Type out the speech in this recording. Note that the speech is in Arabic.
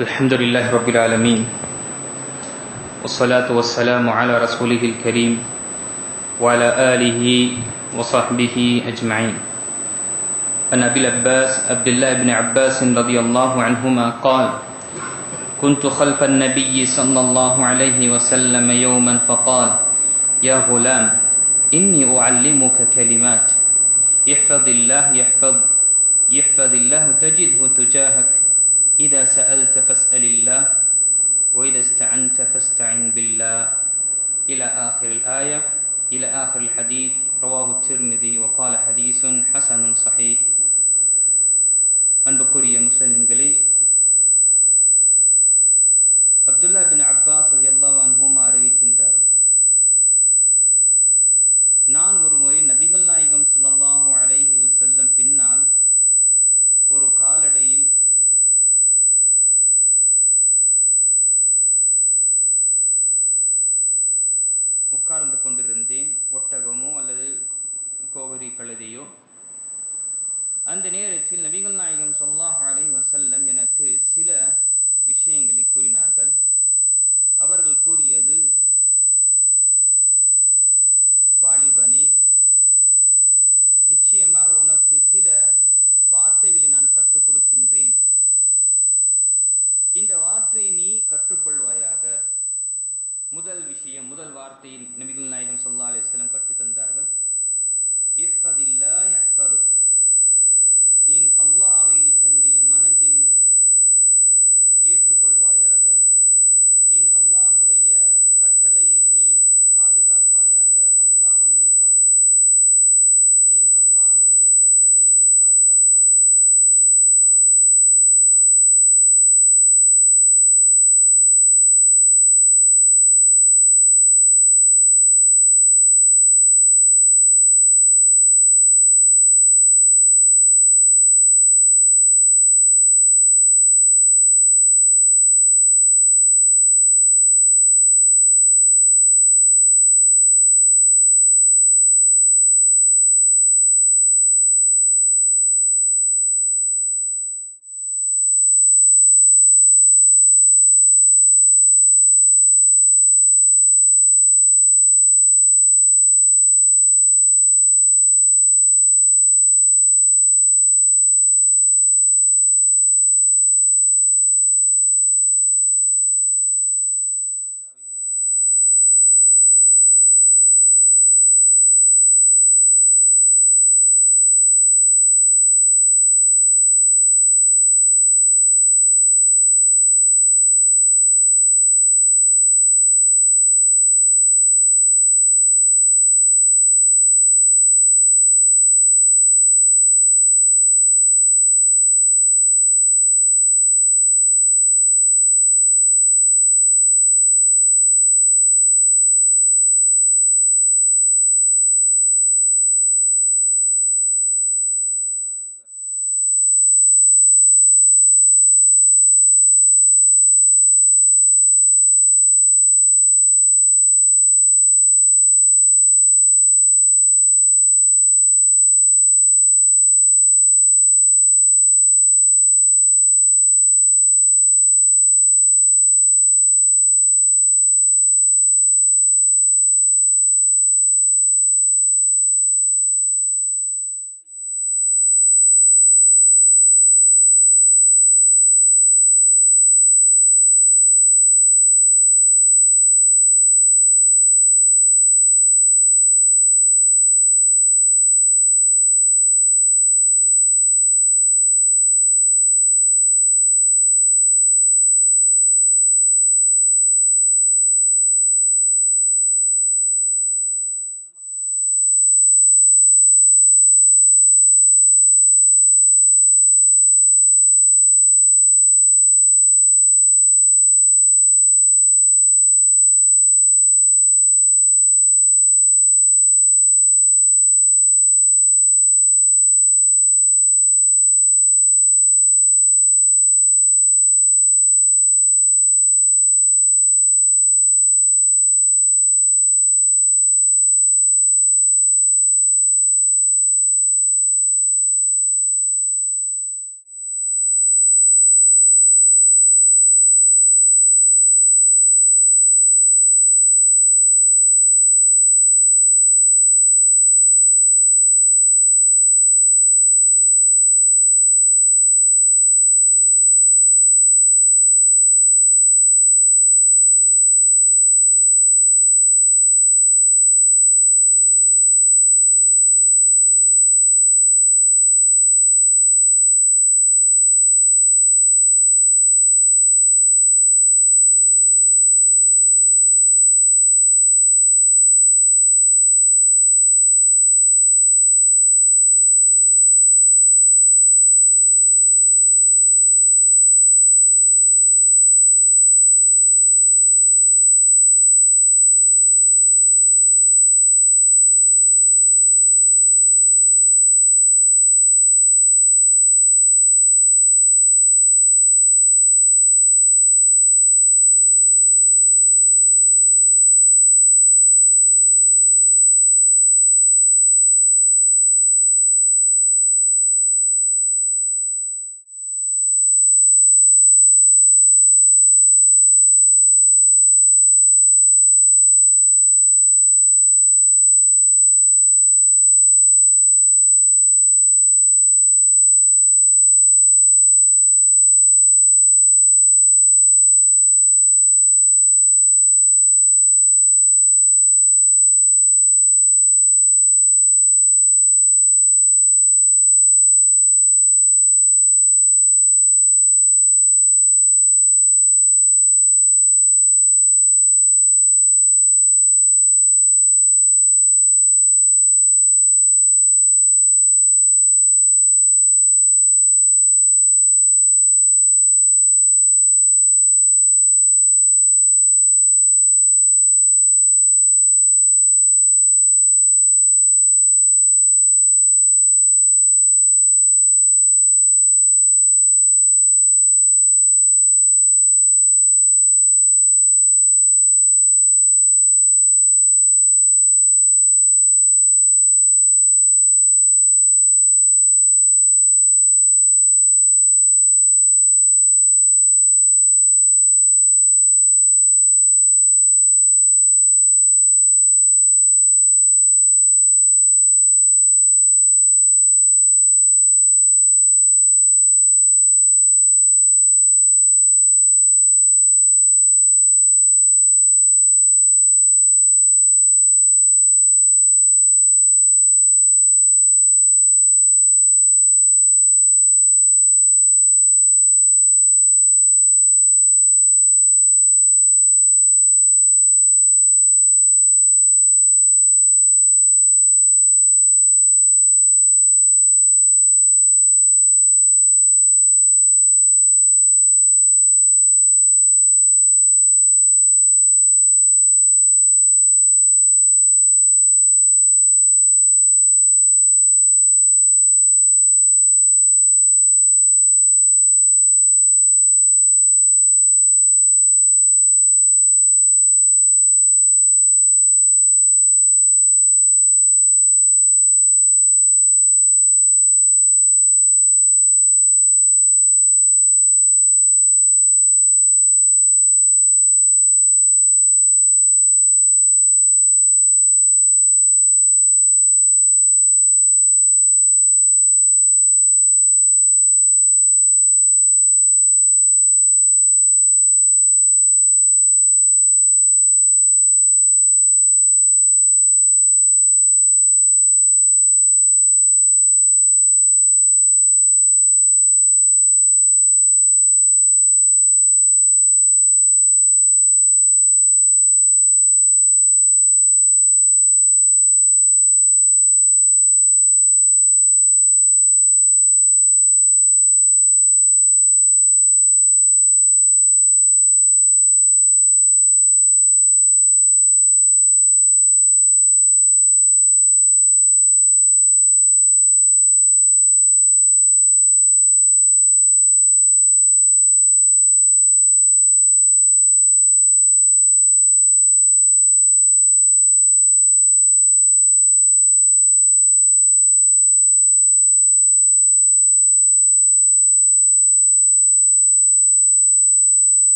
الحمد لله رب العالمين والصلاة والسلام على رسوله الكريم وعلى آله وصحبه أجمعين. عن أبي العباس عبد الله بن عباس رضي الله عنهما قال كنت خلف النبي صلى الله عليه وسلم يوما The.